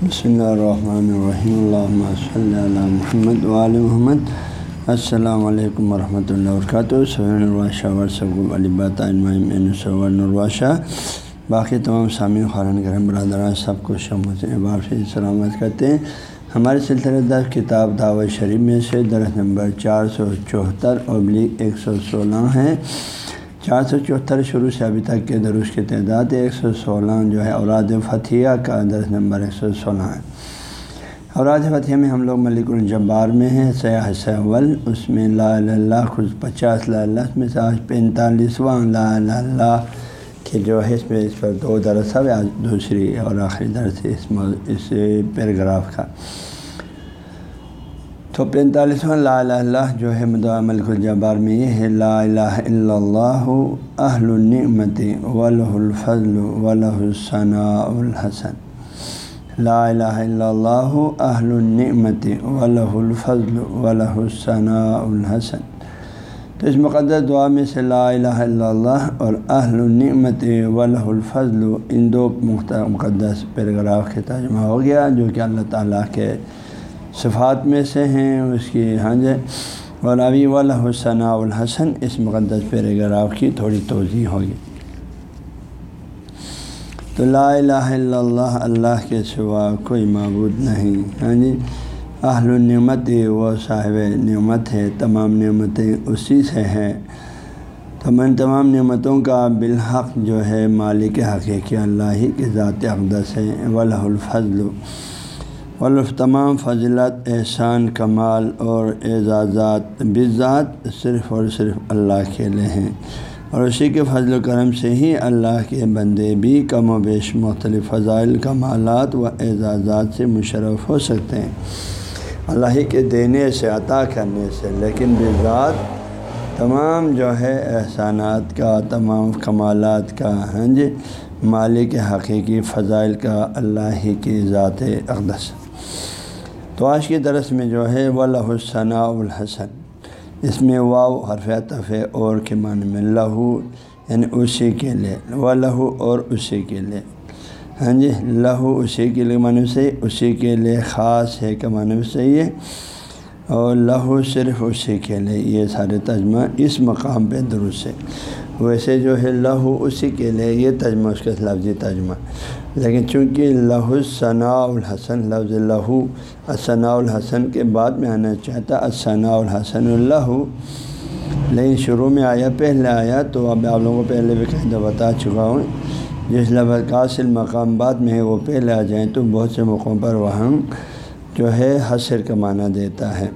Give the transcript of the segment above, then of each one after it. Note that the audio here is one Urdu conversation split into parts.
بسم اللہ الرحمن الرحیم اللہ صلی اللہ محمد وعلی محمد السلام علیکم ورحمۃ اللہ وبرکاتہ سہین الراشہ ورثب الباطین الراشہ باقی تمام سامع خارن کرم برادران سب کو شمت احباب سے سلامت کرتے ہیں ہمارے سلسلہ دس کتاب دعوت شریف میں سے درخت نمبر چار سو چوہتر ابلیغ ایک سو سولہ ہے چار سو چوہتر شروع سے ابھی تک کے درست کی تعداد ایک سو سولہ جو ہے اوراد فتھیہ کا درس نمبر ایک سو سولہ ہے۔ اوراد فتح میں ہم لوگ ملک الجبار میں ہیں، سیاح سول اس میں لا اللہ، خود پچاس لا اللہ میں سے آج پینتالیسواں لا اللہ کے جو ہے، اس میں اس پر دو درس ہے، آج دوسری اور آخری درس اس اس پیراگراف کا۔ تو پینتالیسواں لا الہ اللہ جو ہے مدعا ملک الجبار میں یہ ہے، لا الہ الا اللہ اہل النعمت ولہ الفضل ولہ الثناء الحسن لا الہ الا اللہ اہل النعمت ولہ الفضل ولہ الثناء الحسن تو اس مقدس دعا میں سے لا الہ الا اللہ اور اہل النعمت ولہ الفضل، ان دو مقدس پیراگراف کے ترجمہ ہو گیا جو کہ اللہ تعالیٰ کے صفات میں سے ہیں، اس کی ہاں جی اور ابھی حسن الحسن، اس مقدس پیراگراف کی تھوڑی توضیع ہوگی۔ تو لا الہ الا اللہ اللہ کے سوا کوئی معبود نہیں۔ ہاں جی؟ اہل النعمت وہ صاحب نعمت ہے، تمام نعمتیں اسی سے ہیں۔ تو تمام تمام نعمتوں کا بالحق جو ہے مالک حقیقی اللہ ہی کے ذات اقدس ہے۔ ولہ الفضل۔ ولف تمام فضلت احسان، کمال اور اعزازات بذات صرف اور صرف اللہ کے لیے ہیں۔ اور اسی کے فضل و کرم سے ہی اللہ کے بندے بھی کم و بیش مختلف فضائل، کمالات و اعزازات سے مشرف ہو سکتے ہیں۔ اللہ ہی کے دینے سے، عطا کرنے سے، لیکن بذات تمام جو ہے احسانات کا، تمام کمالات کا ہاں جی مالک حقیقی فضائل کا اللہ ہی کی ذات اقدس۔ تو آج کی درس میں جو ہے و لہثناء الحسن، اس میں واؤ حرف طف اور کے معنی میں لہو یعنی اسی کے لیے و لہو اور اسی کے لیے۔ ہاں جی لہو اسی کے لیے معنی سے، اسی کے لیے خاص ہے کہ معنی سے یہ۔ اور لہو صرف اسی کے لیے، یہ سارے تجمہ اس مقام پہ درست ہے۔ ویسے جو ہے لہو اسی کے لیے، یہ تجمہ اس کا لفظی جی تجمہ لیکن چونکہ لہو ثناء الحسن، لفظ لہو ثناء الحسن کے بعد میں آنا چاہتا ثناء الحسن اللہ۔ لیکن شروع میں آیا، پہلے آیا تو اب آپ لوگوں کو پہلے بھی کہیں تو بتا چکا ہوں۔ جس لفظ قاصل مقامات میں ہے، وہ پہلے آ جائیں تو بہت سے موقعوں پر وہاں جو ہے حسر کا معنی دیتا ہے۔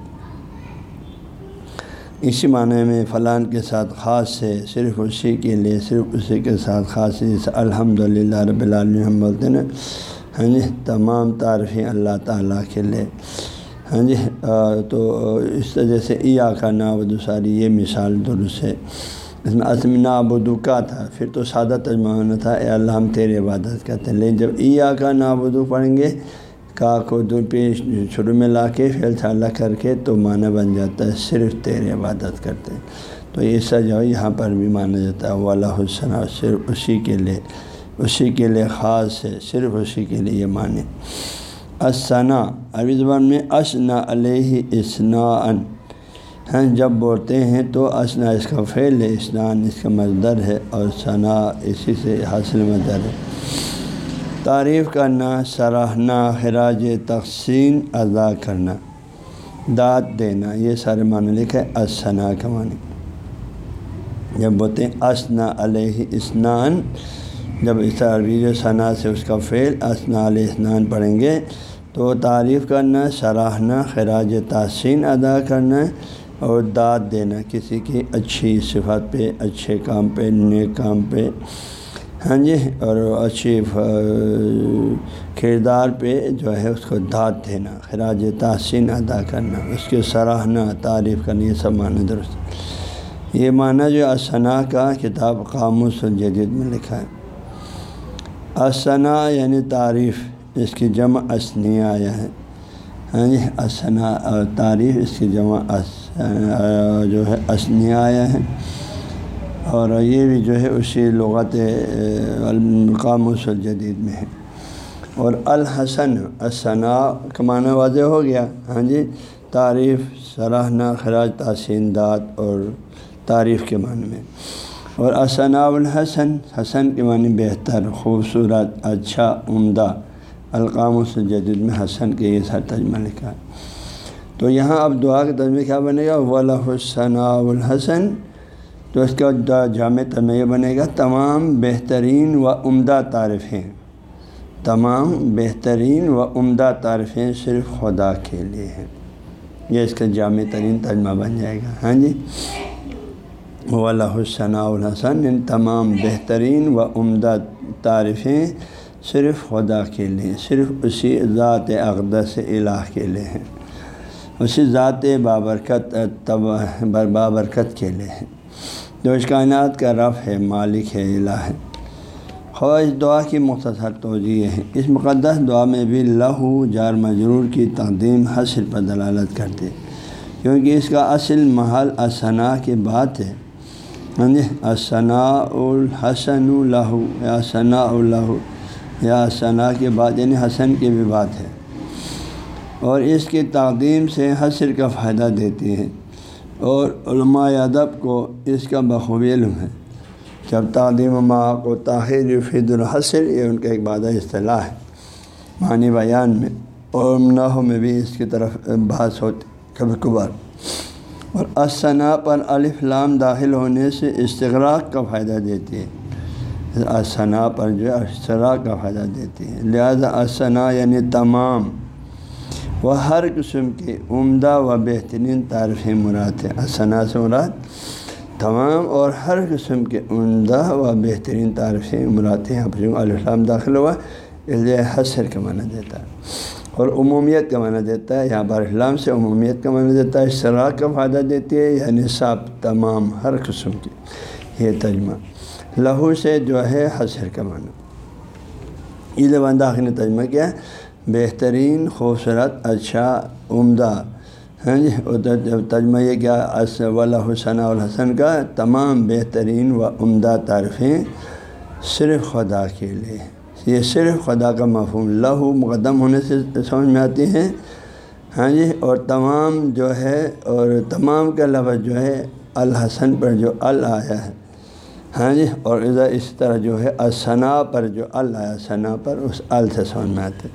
اسی معنی میں فلان کے ساتھ خاص سے صرف اسی کے لیے، صرف اسی کے ساتھ خاص ہے۔ الحمد للہ رب العالمین ہم بولتے ہیں ہاں جی تمام تعریفیں اللہ تعالیٰ کے لیے۔ ہاں جی تو اس طرح سے عیا کا نابدو ساری یہ مثال درست ہے۔ اس میں عظم نابدو کا تھا، پھر تو سادہ تجمہ تھا، اے اللہ ہم تیرے عبادت کرتے ہیں۔ لیکن جب عیا کا نابدو پڑھیں گے کا کو دو پیش شروع میں لا کے پھر چھالا کر کے تو معنی بن جاتا ہے صرف تیرے عبادت کرتے ہیں۔ تو ایسا جو ہے یہاں پر بھی مانا جاتا ہے۔ والا حسن صرف اسی کے لیے، اسی کے لیے خاص ہے، صرف اسی کے لیے یہ معنی اسنا عربی زبان میں اسنا علیہ اسنا ان ہاں جب بولتے ہیں تو اسنا اس کا فعل ہے، اسنان اس کا مزدر ہے اور ثنا اسی سے حاصل مزدر ہے۔ تعریف کرنا، سراہنا، خراج تقسیم، ادا کرنا، داد دینا، یہ سارے معنی لکھے اسنا کا معنی۔ جب بولتے ہیں اسنا علیہ اسنان جب اس عربی جو ثنا سے اس کا فعل اسنا علیہ اسنان پڑھیں گے، تو تعریف کرنا، سراہنا، خراج تحسین ادا کرنا اور داد دینا، کسی کی اچھی صفات پہ، اچھے کام پہ، نیک کام پہ۔ ہاں جی اور اچھی کردار پہ جو ہے اس کو داد دینا، خراج تحسین ادا کرنا، اس کے سراہنا، تعریف کرنا، یہ سب معنی درست یہ معنی جو اسنا کا کتاب قاموس الجدید میں لکھا ہے۔ اسنا یعنی تعریف، اس کی جمع اسنیہ آیا ہے۔ ہاں جی اسنا تعریف، اس کی جمع جو ہے اسنیہ آیا ہے۔ اور یہ بھی جو ہے اسی لغت القام الجدید میں ہے۔ اور الحسن الصنا کا معنی واضح ہو گیا۔ ہاں جی تعریف، سراہنا، خراج، تحسین، داد اور تعریف کے معنی میں۔ اور اسنا الحسن، حسن کے معنی بہتر، خوبصورت اچھا عمدہ۔ القام سے جدید میں حسن کے یہ سر تجمہ لکھا۔ تو یہاں اب دعا کا تجمہ کیا بنے گا؟ ولحسنا الحسن تو اس کا جامع تجمہ بنے گا۔ تمام بہترین و عمدہ تعریفیں۔ تمام بہترین و عمدہ تعریفیں صرف خدا کے لیے ہیں۔ یہ اس کا جامع ترین ترجمہ بن جائے گا۔ ہاں جی؟ حسن الحسن۔ ان تمام بہترین و عمدہ تعریفیں صرف خدا کے لیے صرف اسی ذات اقدس الہ کے لیے ہیں۔ اسی ذات بابرکت بابرکت کے لیے ہیں۔ جو اس کائنات کا رف ہے، مالک ہے، الہ ہے۔ خواہش دعا کی مختصر توجہ ہے۔ اس مقدس دعا میں بھی لہو جار مجرور کی تقدیم حاصل پر دلالت کرتے کیونکہ اس کا اصل محل اسنا کی بات ہے۔ یعنی ہاں جی اسنا الحسن الہو یا ثنا اللہ یا ثنا کی بات یعنی حسن کی بھی بات ہے۔ اور اس کی تعظیم سے حسر کا فائدہ دیتی ہے اور علماء ادب کو اس کا بخوبی علم ہے۔ جب تعلیم ماں کو تاخیر فید الحصر یہ ان کا ایک بادہ اصطلاح ہے۔ معنی بیان میں، اور نحو میں بھی اس کی طرف بحث ہوتی، کبھی کبھار۔ اور اسنا پر الف لام داخل ہونے سے استغراق کا فائدہ دیتی ہے۔ اسنا پر جو ہے اشتراک کا فائدہ دیتی ہے۔ لہذا اسنا یعنی تمام۔ وہ ہر قسم کی عمدہ و بہترین تعریف مراد ہے اسنا سے مراد، تمام اور ہر قسم کے عمدہ و بہترین تعریفیں مراتے ہیں۔ پر السلام داخل ہوا، اس لیے حسر کا معنی دیتا ہے اور عمومیت کا معنی دیتا ہے۔ یہاں پر اسلام سے عمومیت کا معنی دیتا ہے اشتراک کا فائدہ دیتی ہے یعنی صاف تمام، ہر قسم کی یہ تجمہ لہو سے جو ہے، حسر کا معنی۔ عید بنداخ نے تجمہ کیا بہترین خوبصورت اچھا عمدہ۔ ہاں جی تجمہ یہ کیا حسن الحسن کا تمام بہترین و عمدہ تعریفیں صرف خدا کے لیے۔ یہ صرف خدا کا مفہوم، لہو مقدم ہونے سے سمجھ میں آتی ہیں۔ ہاں جی اور تمام جو ہے اور تمام کا لفظ جو ہے الحسن پر جو ال آیا ہے۔ ہاں جی اور ادھر اس طرح جو ہے اسنا پر جو ال آیا ثنا پر اس ال سے سمجھ میں آتے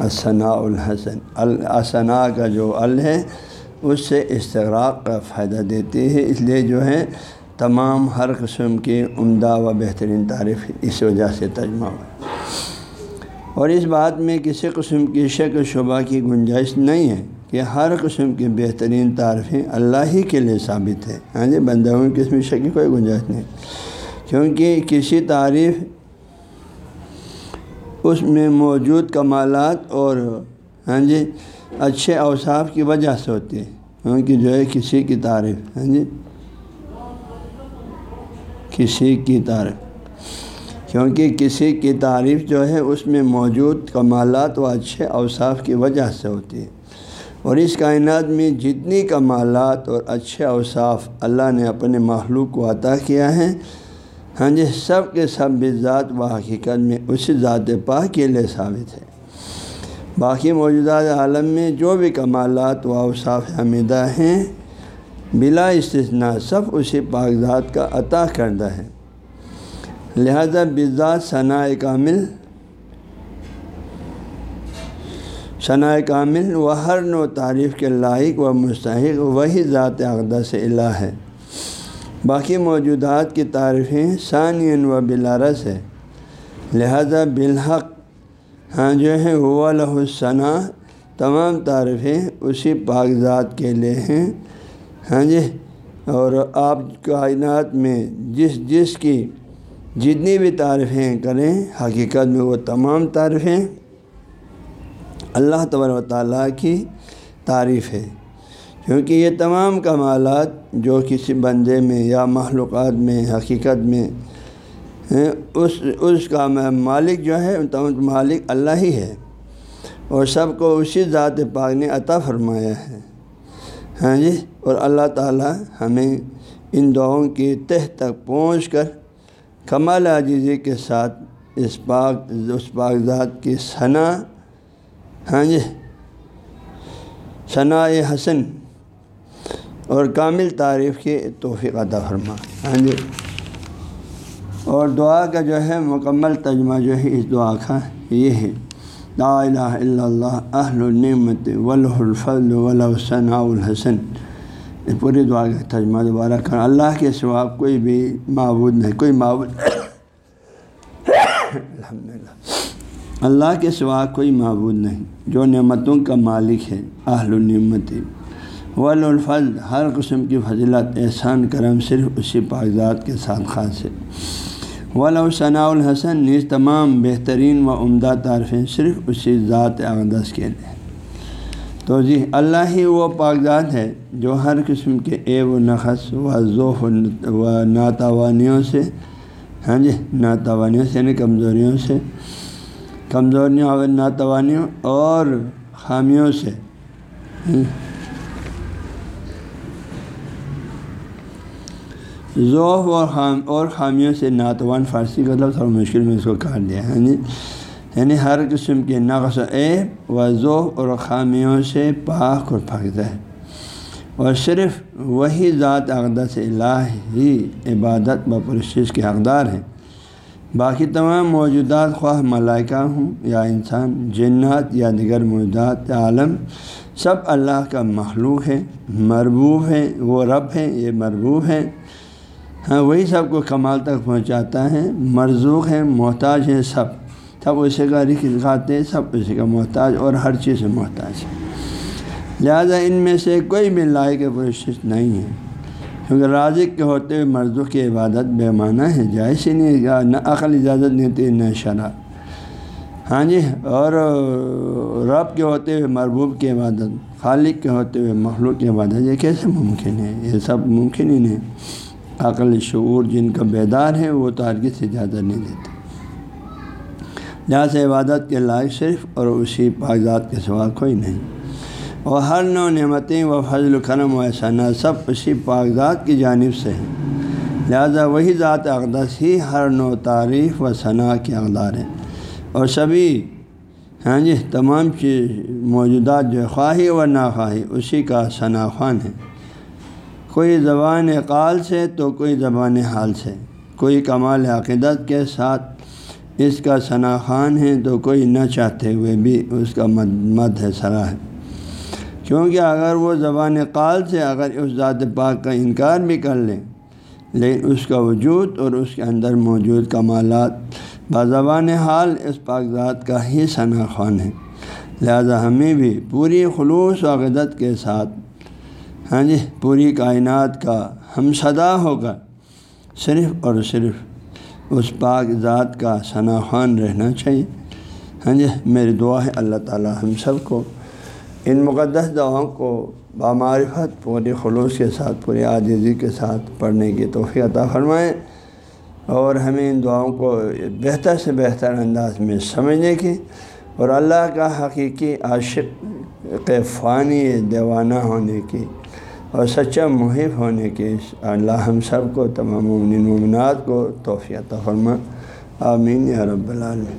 اسنا الحسن۔ الاسنا کا جو ال ہے، اس سے استغراق کا فائدہ دیتی ہے۔ اس لیے جو ہے، تمام ہر قسم کی عمدہ و بہترین تعریف اس وجہ سے تجمہ ہوا اور اس بات میں کسی قسم کی شک و شبہ کی گنجائش نہیں ہے کہ ہر قسم کی بہترین تعریفیں اللہ ہی کے لیے ثابت ہے ہاں جی بندہ ہوں، کس میں شک کی کوئی گنجائش نہیں۔ کیونکہ کسی تعریف اس میں موجود کمالات اور ہاں جی اچھے اوصاف کی وجہ سے ہوتی ہے کیونکہ ہاں، جو ہے کسی کی تعریف ہاں جی کسی کی تعریف۔ کیونکہ کسی کی تعریف جو ہے اس میں موجود کمالات و اچھے اوصاف کی وجہ سے ہوتی ہے اور اس کائنات میں جتنی کمالات اور اچھے اوصاف اللہ نے اپنے معلوم کو عطا کیا ہے ہاں جی سب کے سب بھی ذات و حقیقت میں اسی ذات پاک کے لیے ثابت ہے۔ باقی موجودہ عالم میں جو بھی کمالات و اوصاف حمیدہ ہیں، بلا استثناء سب اسی پاک ذات کا عطا کردہ ہے لہذا بذات ثناء کامل ثناء کامل و ہر نو تعریف کے لائق و مستحق وہی ذات اقدس الہ ہے۔ باقی موجودات کی تعریفیں ثانین و بلارس ہے۔ لہذا بالحق ہاں جو ہے وہ لحسنا تمام تعریفیں اسی پاک ذات کے لیے ہیں۔ ہاں جی اور آپ کائنات میں جس جس کی جتنی بھی تعریفیں کریں، حقیقت میں وہ تمام تعریفیں اللہ تبار و تعالیٰ کی تعریف ہے۔ کیونکہ یہ تمام کمالات جو کسی بندے میں یا معلومات میں، حقیقت میں اس اس کا مالک جو ہے مالک اللہ ہی ہے۔ اور سب کو اسی ذات پاک نے عطا فرمایا ہے۔ ہاں جی؟ اور اللہ تعالیٰ ہمیں ان دعاؤں کی تہ تک پہنچ کر کمال عجیزی کے ساتھ اس پاک اس پاک ذات کی ثنا ہاں جی؟ ثنا حسن اور کامل تعریف کی توفیق عطا فرما۔ ہاں جی۔ اور دعا کا جو ہے مکمل ترجمہ جو ہے اس دعا کا یہ ہے۔ لا الہ الا اللہ، اہل النعمت ولہ الفضل ولہ الحسن۔ پوری دعا کا ترجمہ دوبارہ کر اللہ کے سوا کوئی بھی معبود نہیں، کوئی معبود الحمد للہ اللہ کے سوا کوئی معبود نہیں۔ جو نعمتوں کا مالک ہے، اہل النعمت۔ ول ہر قسم کی فضلت احسان کرم صرف اسی کاغذات کے ساتھ خاص ہے ولو ثناء الحسن، نیز تمام بہترین و عمدہ تعریفیں صرف اسی ذات اقدس کے لیے تو جی اللہ ہی وہ کاغذات ہے جو ہر قسم کے عیب و نقص و ذوف و ناتوانیوں سے ہاں جی ناتوانیوں سے یعنی کمزوریوں سے، کمزوریوں اور ناتوانیوں اور خامیوں سے ہاں جی، ذوف اور خام اور خامیوں سے ناتوان فارسی کا لفظ تھوڑا مشکل میں اس کو کاٹ دیا یعنی یعنی ہر قسم کے نقص عیب و ذوف اور خامیوں سے پاک اور پھاکتا ہے۔ اور صرف وہی ذات اقدس الہ ہی عبادت و پرشش کے حقدار ہیں۔ باقی تمام موجودات خواہ ملائکہ ہوں یا انسان، جنات یا دیگر موجودات عالم، سب اللہ کا مخلوق ہے مربوب ہے وہ رب ہیں، یہ مربوب ہے ہاں وہی سب کو کمال تک پہنچاتا ہے۔ مرزوق ہے محتاج ہیں سب۔ سب اسے کا رخ کھاتے ہیں، سب اسی کا محتاج اور ہر چیز سے محتاج ہے۔ لہٰذا ان میں سے کوئی بھی لائق پرشش نہیں ہے۔ کیونکہ رازق کے ہوتے ہوئے مردوں کی عبادت بے معنی ہے۔ جائز ہی نہیں نہ عقل اجازت نہیں تھی نہ شراب ہاں جی اور رب کے ہوتے ہوئے مربوب کی عبادت، خالق کے ہوتے ہوئے مخلوق کی عبادت، یہ کیسے ممکن ہے؟ یہ سب ممکن ہی نہیں۔ عقل شعور جن کا بیدار ہے، وہ تو ہرگز اجازت نہیں دیتے لہٰذا عبادت کے لائق صرف اور اسی کاغذات کے سوا کوئی نہیں۔ اور ہر نو نعمتیں و فضل و کرم و احسانات سب اسی کاغذات کی جانب سے ہیں۔ لہذا وہی ذات اقدس ہی ہر نو تعریف و ثناء کے اقدار ہیں اور سبھی ہاں جی تمام چیز موجودات جو خواہی و ناخواہی، اسی کا ثناء خوان ہے کوئی زبان قال سے تو کوئی زبان حال سے۔ کوئی کمال عقیدت کے ساتھ اس کا ثناء خان ہے تو کوئی نہ چاہتے ہوئے بھی اس کا مد مد ہے، سرا ہے۔ کیونکہ اگر وہ زبان قال سے اگر اس ذات پاک کا انکار بھی کر لیں لیکن اس کا وجود اور اس کے اندر موجود کمالات بازبان حال اس پاک ذات کا ہی ثنا خوان ہے۔ لہذا ہمیں بھی پوری خلوص و عقیدت کے ساتھ ہاں جی پوری کائنات کا ہم صدا ہو کر صرف اور صرف اس پاک ذات کا ثنا رہنا چاہیے۔ ہاں جی میری دعا ہے اللہ تعالیٰ ہم سب کو ان مقدس دعاؤں کو بامعرفت، پوری خلوص کے ساتھ، پوری عاجزی کے ساتھ پڑھنے کی توفیع عطا فرمائیں اور ہمیں ان دعاؤں کو بہتر سے بہتر انداز میں سمجھنے کی اور اللہ کا حقیقی عاشق فانی دیوانہ ہونے کی اور سچا محب ہونے کی اللہ ہم سب کو تمام ممنات کو توفیع عطا فرما۔ آمین یا رب العالمین۔